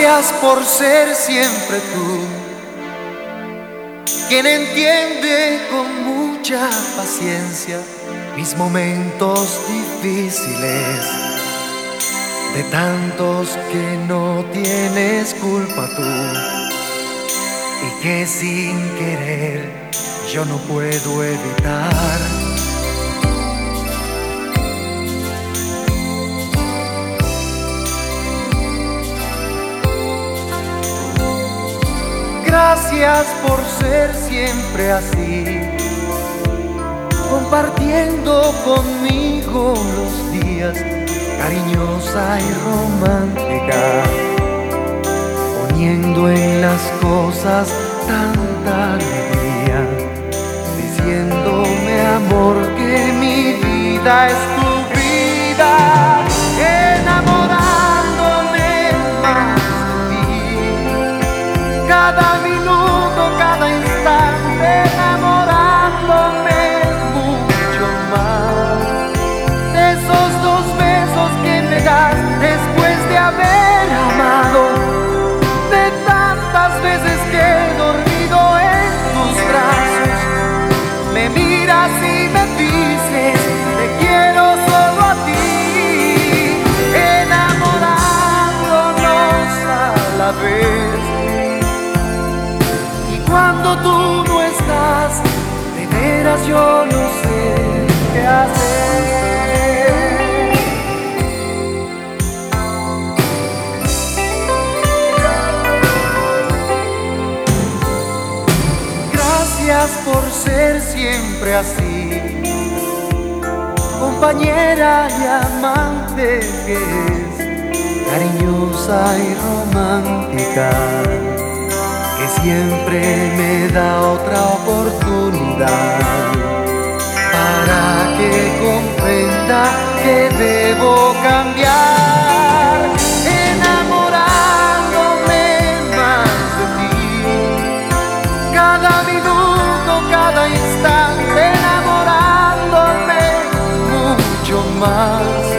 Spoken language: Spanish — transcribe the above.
Gracias por ser siempre tú, quien entiende con mucha paciencia mis momentos difíciles, de tantos que no tienes culpa tú y que sin querer yo no puedo evitar. Gracias por ser siempre así, compartiendo conmigo los días, cariñosa y romántica, poniendo en las cosas tanta alegría, diciéndome amor que mi vida es cuando tú no estás, de veras yo no sé qué hacer. Gracias por ser siempre así, compañera y amante que es cariñosa y romántica siempre me da otra oportunidad para que comprenda que debo cambiar, enamorándome más de ti, cada minuto, cada instante, enamorándome mucho más.